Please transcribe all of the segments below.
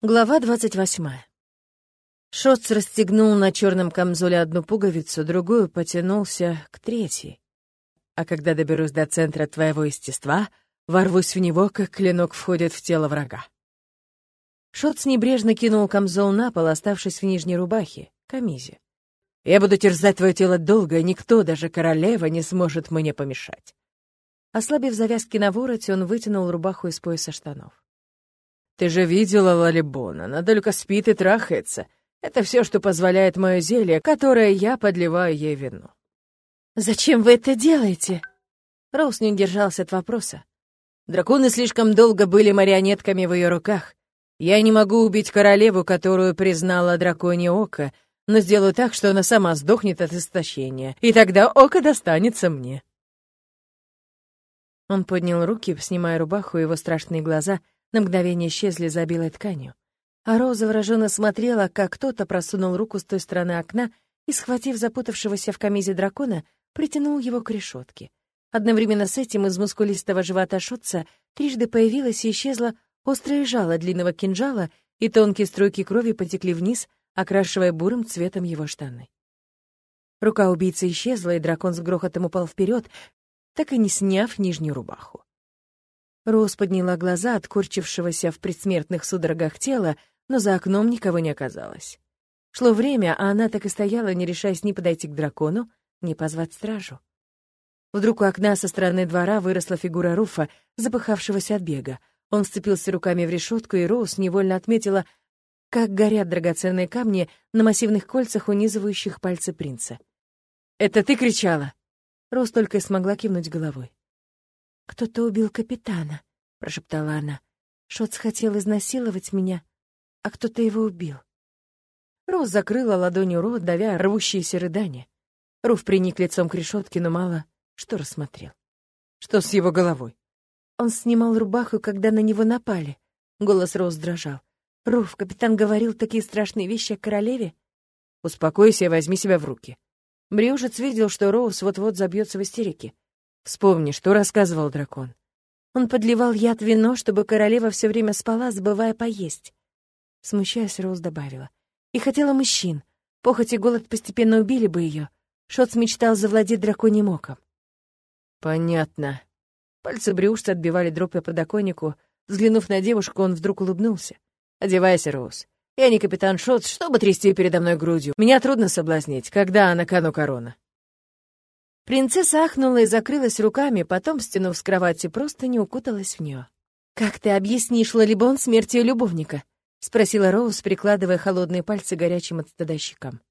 Глава двадцать восьмая. Шоц расстегнул на черном камзоле одну пуговицу, другую потянулся к третьей. А когда доберусь до центра твоего естества, ворвусь в него, как клинок входит в тело врага. Шоц небрежно кинул камзол на пол, оставшись в нижней рубахе, камизе. «Я буду терзать твое тело долго, и никто, даже королева, не сможет мне помешать». Ослабив завязки на вороте, он вытянул рубаху из пояса штанов. Ты же видела Лалибона, она только спит и трахается. Это все, что позволяет мое зелье, которое я подливаю ей вино. «Зачем вы это делаете?» Роуз не удержался от вопроса. Драконы слишком долго были марионетками в ее руках. Я не могу убить королеву, которую признала драконье око, но сделаю так, что она сама сдохнет от истощения, и тогда око достанется мне. Он поднял руки, снимая рубаху, его страшные глаза — на мгновение исчезли за белой тканью. А Роза выраженно смотрела, как кто-то просунул руку с той стороны окна и, схватив запутавшегося в камизе дракона, притянул его к решетке. Одновременно с этим из мускулистого живота Шотца трижды появилась и исчезла острое жало длинного кинжала, и тонкие струйки крови потекли вниз, окрашивая бурым цветом его штаны. Рука убийцы исчезла, и дракон с грохотом упал вперед, так и не сняв нижнюю рубаху. Роуз подняла глаза от корчившегося в предсмертных судорогах тела, но за окном никого не оказалось. Шло время, а она так и стояла, не решаясь ни подойти к дракону, ни позвать стражу. Вдруг у окна со стороны двора выросла фигура Руфа, запыхавшегося от бега. Он вцепился руками в решетку, и Роуз невольно отметила, как горят драгоценные камни на массивных кольцах, унизывающих пальцы принца. «Это ты кричала?» Роуз только и смогла кивнуть головой. «Кто-то убил капитана», — прошептала она. «Шоц хотел изнасиловать меня, а кто-то его убил». Роуз закрыла ладонью рот, давя рвущиеся рыдания. Руф приник лицом к решетке, но мало что рассмотрел. «Что с его головой?» Он снимал рубаху, когда на него напали. Голос Роуз дрожал. «Руф, капитан говорил такие страшные вещи о королеве?» «Успокойся и возьми себя в руки». Бриужец видел, что Роуз вот-вот забьется в истерике. Вспомни, что рассказывал дракон. Он подливал яд в вино, чтобы королева все время спала, забывая поесть. Смущаясь, Роуз добавила. И хотела мужчин. Похоть и голод постепенно убили бы ее. Шоц мечтал завладеть драконьим оком. Понятно. Пальцы брюшца отбивали дробь по подоконнику. Взглянув на девушку, он вдруг улыбнулся. «Одевайся, Роуз. Я не капитан Шоц, чтобы трясти передо мной грудью. Меня трудно соблазнить, когда на кону корона». Принцесса ахнула и закрылась руками, потом, стянув с кровати, просто не укуталась в нее. «Как ты объяснишь Лалибон смертью любовника?» — спросила Роуз, прикладывая холодные пальцы горячим от стыда щекам.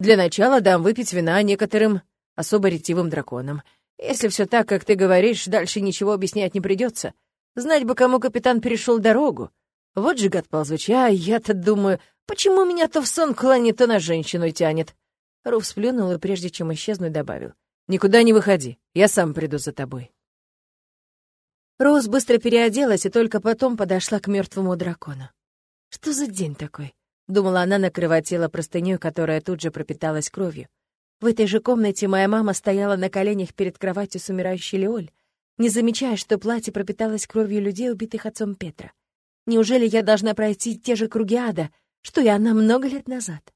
«Для начала дам выпить вина некоторым особо ретивым драконам. Если все так, как ты говоришь, дальше ничего объяснять не придется. Знать бы, кому капитан перешел дорогу. Вот же гад ползучий, а я-то думаю, почему меня то в сон клонит, то на женщину тянет?» Руф сплюнул и, прежде чем исчезнуть, добавил. Никуда не выходи, я сам приду за тобой. Роуз быстро переоделась и только потом подошла к мертвому дракону. Что за день такой? Думала она, накрывая тело простыней, которая тут же пропиталась кровью. В этой же комнате моя мама стояла на коленях перед кроватью с умирающей Леоль, не замечая, что платье пропиталось кровью людей, убитых отцом Петра. Неужели я должна пройти те же круги ада, что и она много лет назад?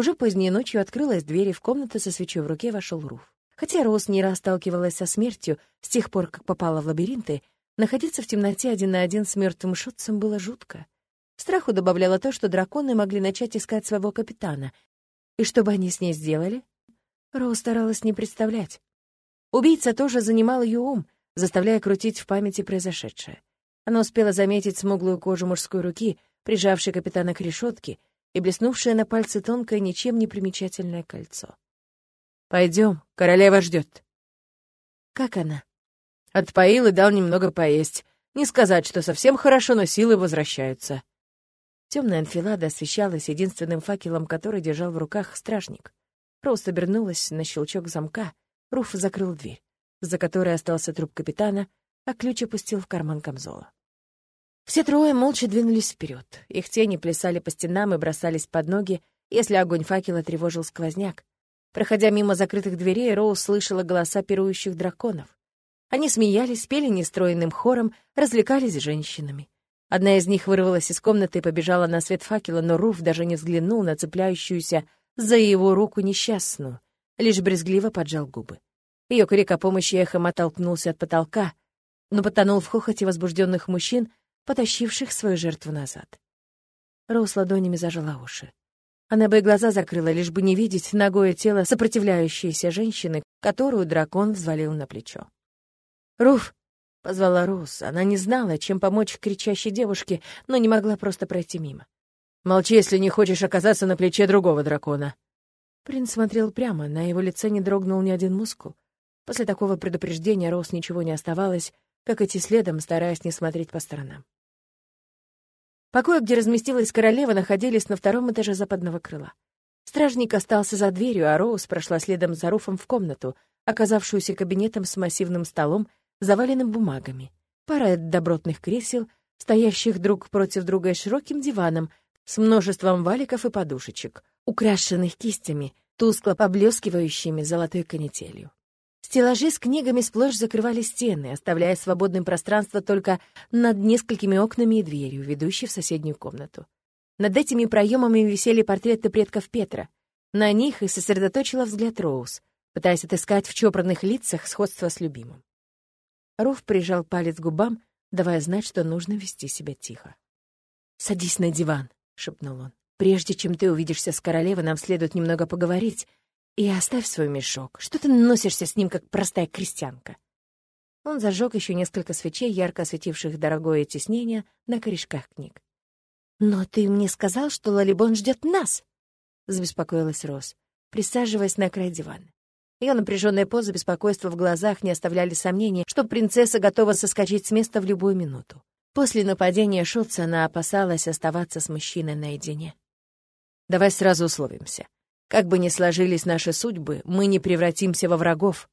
Уже поздней ночью открылась дверь, и в комнату со свечой в руке вошел Руф. Хотя Роуз не раз сталкивалась со смертью с тех пор, как попала в лабиринты, находиться в темноте один на один с мертвым шутцем было жутко. Страху добавляло то, что драконы могли начать искать своего капитана. И что бы они с ней сделали? Роуз старалась не представлять. Убийца тоже занимал ее ум, заставляя крутить в памяти произошедшее. Она успела заметить смуглую кожу мужской руки, прижавшей капитана к решетке, и блеснувшее на пальце тонкое, ничем не примечательное кольцо. Пойдем, королева ждет. Как она? Отпоил и дал немного поесть. Не сказать, что совсем хорошо, но силы возвращаются. Темная анфилада освещалась единственным факелом, который держал в руках стражник. Роуз обернулась на щелчок замка. Руф закрыл дверь, за которой остался труп капитана, а ключ опустил в карман камзола. Все трое молча двинулись вперед. Их тени плясали по стенам и бросались под ноги, если огонь факела тревожил сквозняк. Проходя мимо закрытых дверей, Роуз слышала голоса пирующих драконов. Они смеялись, пели нестроенным хором, развлекались с женщинами. Одна из них вырвалась из комнаты и побежала на свет факела, но Руф даже не взглянул на цепляющуюся за его руку несчастную, лишь брезгливо поджал губы. Ее крик о помощи эхом оттолкнулся от потолка, но потонул в хохоте возбужденных мужчин, потащивших свою жертву назад. Роуз ладонями зажала уши. Она бы и глаза закрыла, лишь бы не видеть ногое тело сопротивляющейся женщины, которую дракон взвалил на плечо. «Руф!» — позвала Роуз. Она не знала, чем помочь кричащей девушке, но не могла просто пройти мимо. «Молчи, если не хочешь оказаться на плече другого дракона». Принц смотрел прямо, на его лице не дрогнул ни один мускул. После такого предупреждения Роуз ничего не оставалось, как идти следом, стараясь не смотреть по сторонам. Покои, где разместилась королева, находились на втором этаже западного крыла. Стражник остался за дверью, а Роуз прошла следом за Руфом в комнату, оказавшуюся кабинетом с массивным столом, заваленным бумагами, парой добротных кресел, стоящих друг против друга широким диваном с множеством валиков и подушечек, украшенных кистями, тускло поблескивающими золотой канителью. Стеллажи с книгами сплошь закрывали стены, оставляя свободным пространство только над несколькими окнами и дверью, ведущей в соседнюю комнату. Над этими проемами висели портреты предков Петра. На них и сосредоточила взгляд Роуз, пытаясь отыскать в чопорных лицах сходство с любимым. Руф прижал палец к губам, давая знать, что нужно вести себя тихо. «Садись на диван», — шепнул он. «Прежде чем ты увидишься с королевой, нам следует немного поговорить, и оставь свой мешок. Что ты носишься с ним, как простая крестьянка?» Он зажег еще несколько свечей, ярко осветивших дорогое тиснение на корешках книг. «Но ты мне сказал, что Лалибон ждет нас!» — забеспокоилась Рос, присаживаясь на край дивана. Ее напряженная поза, беспокойство в глазах не оставляли сомнений, что принцесса готова соскочить с места в любую минуту. После нападения Шутца она опасалась оставаться с мужчиной наедине. «Давай сразу условимся. Как бы ни сложились наши судьбы, мы не превратимся во врагов.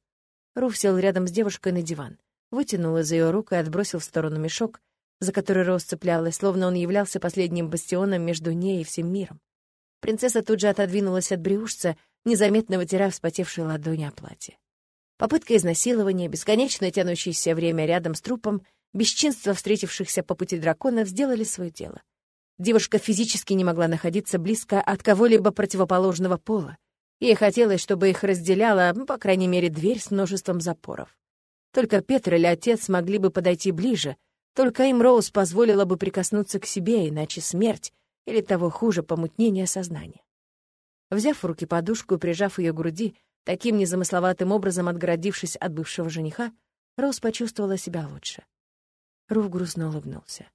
Руф сел рядом с девушкой на диван, вытянул из ее рук и отбросил в сторону мешок, за который Роуз цеплялась, словно он являлся последним бастионом между ней и всем миром. Принцесса тут же отодвинулась от брюшца, незаметно вытирая вспотевшие ладони о платье. Попытка изнасилования, бесконечно тянущееся время рядом с трупом, бесчинство встретившихся по пути драконов сделали свое дело. Девушка физически не могла находиться близко от кого-либо противоположного пола. Ей хотелось, чтобы их разделяла, по крайней мере, дверь с множеством запоров. Только Петр или отец могли бы подойти ближе, только им Роуз позволила бы прикоснуться к себе, иначе смерть или того хуже помутнение сознания. Взяв в руки подушку и прижав ее к груди, таким незамысловатым образом отгородившись от бывшего жениха, Роуз почувствовала себя лучше. Руф грустно улыбнулся.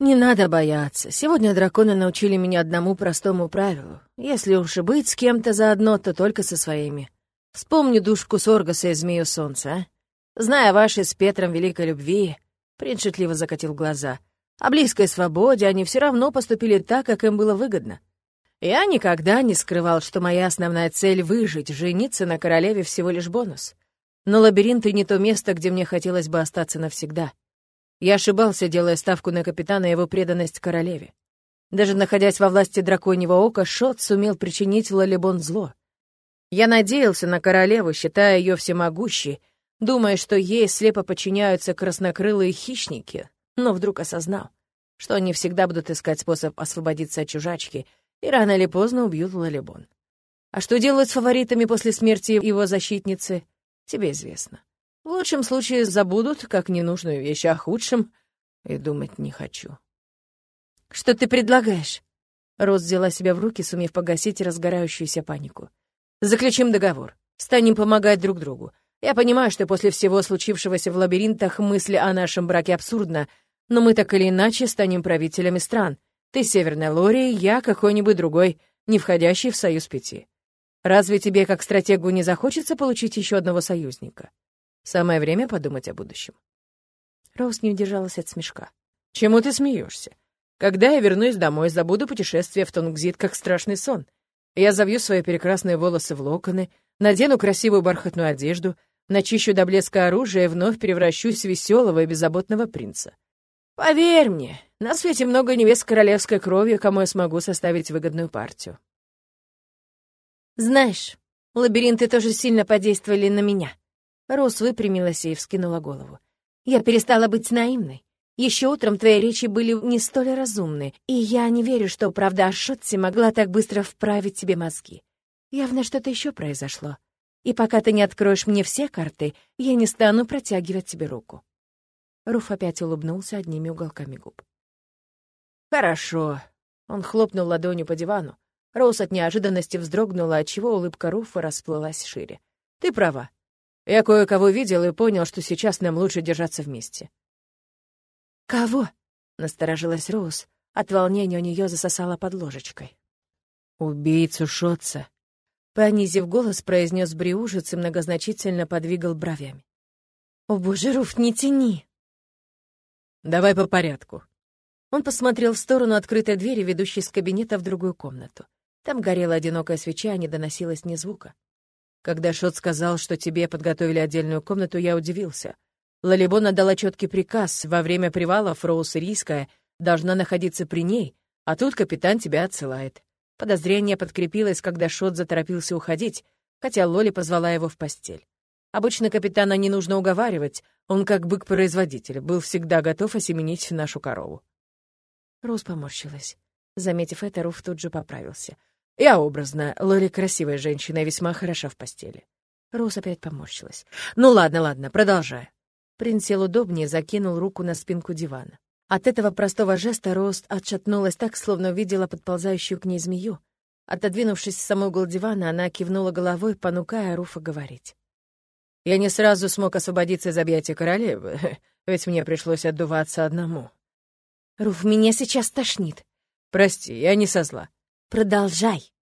«Не надо бояться. Сегодня драконы научили меня одному простому правилу. Если уж и быть с кем-то заодно, то только со своими. Вспомни душку Соргаса и Змею Солнца, а? Зная вашей с Петром великой любви...» Принц шутливо закатил глаза. «О близкой свободе они все равно поступили так, как им было выгодно. Я никогда не скрывал, что моя основная цель — выжить, жениться на королеве всего лишь бонус. Но лабиринты не то место, где мне хотелось бы остаться навсегда». Я ошибался, делая ставку на капитана и его преданность королеве. Даже находясь во власти драконьего ока, Шот сумел причинить Лалибон зло. Я надеялся на королеву, считая ее всемогущей, думая, что ей слепо подчиняются краснокрылые хищники, но вдруг осознал, что они всегда будут искать способ освободиться от чужачки и рано или поздно убьют Лалибон. А что делают с фаворитами после смерти его защитницы, тебе известно. В лучшем случае забудут, как ненужную вещь, а худшем и думать не хочу. «Что ты предлагаешь?» Рос взяла себя в руки, сумев погасить разгорающуюся панику. «Заключим договор. Станем помогать друг другу. Я понимаю, что после всего случившегося в лабиринтах мысли о нашем браке абсурдна, но мы так или иначе станем правителями стран. Ты Северная Лория, я какой-нибудь другой, не входящий в Союз Пяти. Разве тебе, как стратегу, не захочется получить еще одного союзника?» Самое время подумать о будущем. Роуз не удержалась от смешка. «Чему ты смеешься? Когда я вернусь домой, забуду путешествие в Тонгзит, как страшный сон. Я завью свои прекрасные волосы в локоны, надену красивую бархатную одежду, начищу до блеска оружие и вновь превращусь в веселого и беззаботного принца. Поверь мне, на свете много невест королевской крови, кому я смогу составить выгодную партию. Знаешь, лабиринты тоже сильно подействовали на меня. Рос выпрямилась и вскинула голову. «Я перестала быть наивной. Еще утром твои речи были не столь разумны, и я не верю, что правда о могла так быстро вправить тебе мозги. Явно что-то еще произошло. И пока ты не откроешь мне все карты, я не стану протягивать тебе руку». Руф опять улыбнулся одними уголками губ. «Хорошо». Он хлопнул ладонью по дивану. Роуз от неожиданности вздрогнула, отчего улыбка Руфа расплылась шире. «Ты права. Я кое-кого видел и понял, что сейчас нам лучше держаться вместе». «Кого?» — насторожилась Роуз. От волнения у нее засосала под ложечкой. «Убийцу Шотца», Понизив голос, произнес Бриужец и многозначительно подвигал бровями. «О, боже, Руф, не тяни!» «Давай по порядку». Он посмотрел в сторону открытой двери, ведущей из кабинета в другую комнату. Там горела одинокая свеча, а не доносилось ни звука. Когда Шот сказал, что тебе подготовили отдельную комнату, я удивился. Лалибон отдала четкий приказ. Во время привала Фроус Ирийская должна находиться при ней, а тут капитан тебя отсылает. Подозрение подкрепилось, когда Шот заторопился уходить, хотя Лоли позвала его в постель. Обычно капитана не нужно уговаривать, он как бык-производитель, был всегда готов осеменить нашу корову. Рус поморщилась. Заметив это, Руф тут же поправился. «Я образно. Лоли красивая женщина и весьма хороша в постели». Рус опять поморщилась. «Ну ладно, ладно, продолжай». Принц сел удобнее, закинул руку на спинку дивана. От этого простого жеста Рост отшатнулась так, словно увидела подползающую к ней змею. Отодвинувшись в самый угол дивана, она кивнула головой, понукая Руфа говорить. «Я не сразу смог освободиться из объятия королевы, ведь мне пришлось отдуваться одному». «Руф, меня сейчас тошнит». «Прости, я не со зла». «Продолжай».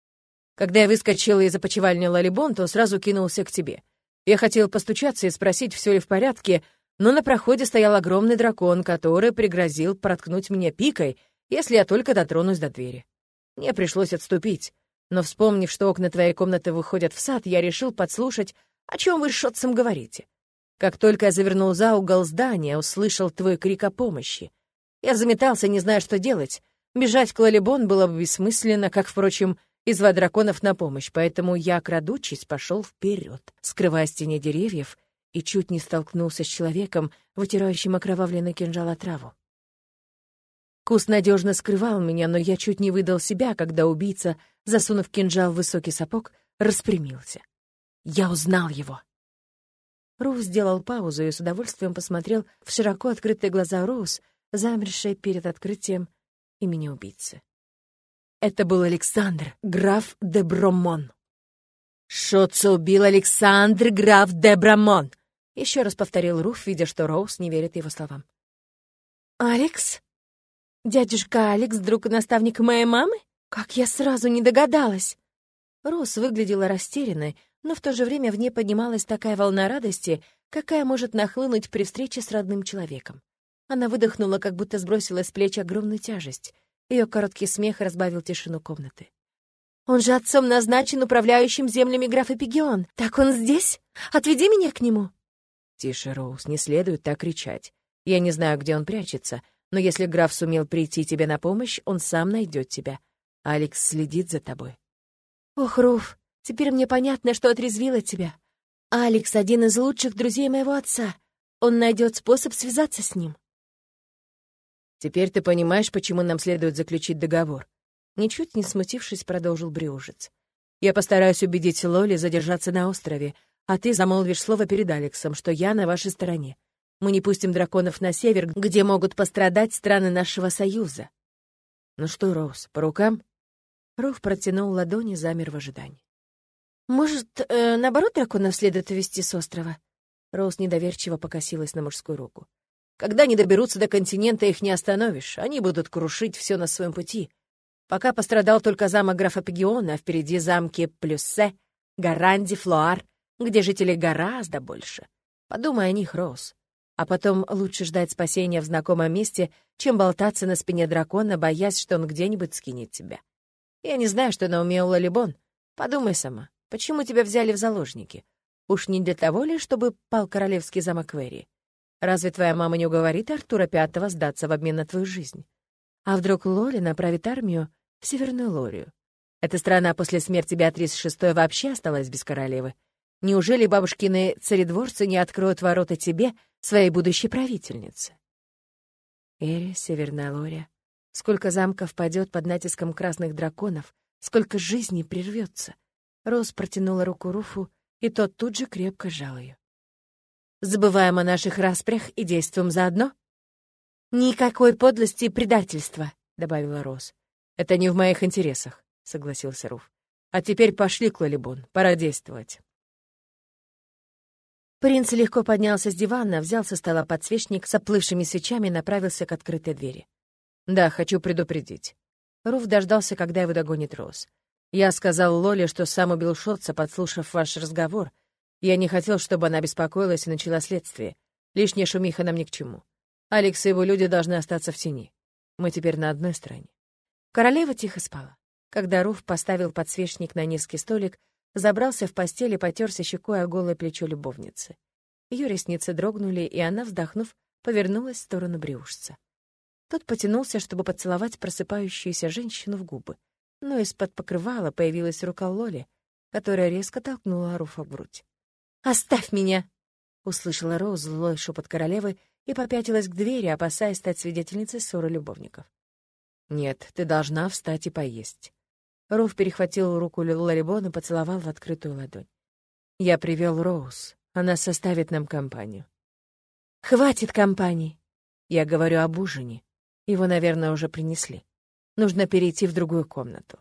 Когда я выскочила из опочивальни Лалибон, то сразу кинулся к тебе. Я хотел постучаться и спросить, все ли в порядке, но на проходе стоял огромный дракон, который пригрозил проткнуть меня пикой, если я только дотронусь до двери. Мне пришлось отступить, но, вспомнив, что окна твоей комнаты выходят в сад, я решил подслушать, о чем вы с Шотцем говорите. Как только я завернул за угол здания, услышал твой крик о помощи. Я заметался, не зная, что делать. Бежать к Лалибон было бы бессмысленно, как, впрочем, и звать драконов на помощь, поэтому я, крадучись, пошел вперед, скрываясь в тени деревьев и чуть не столкнулся с человеком, вытирающим окровавленный кинжал отраву. Кус надежно скрывал меня, но я чуть не выдал себя, когда убийца, засунув кинжал в высокий сапог, распрямился. Я узнал его. Роуз сделал паузу и с удовольствием посмотрел в широко открытые глаза Роуз, замершие перед открытием имени убийцы. Это был Александр, граф де Бромон. Шотца убил Александр, граф де Бромон. Еще раз повторил Руф, видя, что Роуз не верит его словам. «Алекс? Дядюшка Алекс, друг и наставник моей мамы? Как я сразу не догадалась!» Роуз выглядела растерянной, но в то же время в ней поднималась такая волна радости, какая может нахлынуть при встрече с родным человеком. Она выдохнула, как будто сбросила с плеч огромную тяжесть. Ее короткий смех разбавил тишину комнаты. «Он же отцом назначен управляющим землями графа Пегион. Так он здесь? Отведи меня к нему!» «Тише, Роуз, не следует так кричать. Я не знаю, где он прячется, но если граф сумел прийти тебе на помощь, он сам найдет тебя. Алекс следит за тобой». «Ох, Руф, теперь мне понятно, что отрезвило тебя. Алекс — один из лучших друзей моего отца. Он найдет способ связаться с ним». «Теперь ты понимаешь, почему нам следует заключить договор?» Ничуть не смутившись, продолжил Брюжец. «Я постараюсь убедить Лоли задержаться на острове, а ты замолвишь слово перед Алексом, что я на вашей стороне. Мы не пустим драконов на север, где могут пострадать страны нашего союза. Ну что, Роуз, по рукам? Руф протянул ладони, замер в ожидании. Может, э, наоборот, драконов следует увезти с острова? Роуз недоверчиво покосилась на мужскую руку. Когда они доберутся до континента, их не остановишь. Они будут крушить все на своем пути. Пока пострадал только замок графа Пегиона, а впереди замки Плюссе, Гаранди, Флуар — где жителей гораздо больше. Подумай о них, Роуз. А потом лучше ждать спасения в знакомом месте, чем болтаться на спине дракона, боясь, что он где-нибудь скинет тебя. Я не знаю, что на уме у Лалибон. Подумай сама, почему тебя взяли в заложники? Уж не для того ли, чтобы пал королевский замок Вэри? Разве твоя мама не уговорит Артура Пятого сдаться в обмен на твою жизнь? А вдруг Лоли направит армию в Северную Лорию? Эта страна после смерти Беатрис VI вообще осталась без королевы. Неужели бабушкины царедворцы не откроют ворота тебе, своей будущей правительнице? Эри, Северная Лория. Сколько замков падет под натиском красных драконов, сколько жизней прервется. Роуз протянула руку Руфу, и тот тут же крепко сжал ее. «Забываем о наших распрях и действуем заодно?» «Никакой подлости и предательства», — добавила Роуз. «Это не в моих интересах», — согласился Руф. «А теперь пошли, Клалибон, пора действовать». Принц легко поднялся с дивана, взял со стола подсвечник с оплывшими свечами и направился к открытой двери. «Да, хочу предупредить». Руф дождался, когда его догонит Роуз. «Я сказал Лоле, что сам убил Шотца, подслушав ваш разговор. Я не хотел, чтобы она беспокоилась и начала следствие. Лишняя шумиха нам ни к чему. Алекс и его люди должны остаться в тени. Мы теперь на одной стороне». Королева тихо спала. Когда Руф поставил подсвечник на низкий столик, забрался в постель и потерся щекой о голое плечо любовницы. Ее ресницы дрогнули, и она, вздохнув, повернулась в сторону брюшца. Тот потянулся, чтобы поцеловать просыпающуюся женщину в губы, но из-под покрывала появилась рука Лоли, которая резко толкнула Руфа в грудь. «Оставь меня!» — услышала Роуз злой шепот королевы и попятилась к двери, опасаясь стать свидетельницей ссоры любовников. «Нет, ты должна встать и поесть». Руф перехватил руку Ларибон и поцеловал в открытую ладонь. «Я привел Роуз. Она составит нам компанию». «Хватит компании!» «Я говорю об ужине. Его, наверное, уже принесли. Нужно перейти в другую комнату».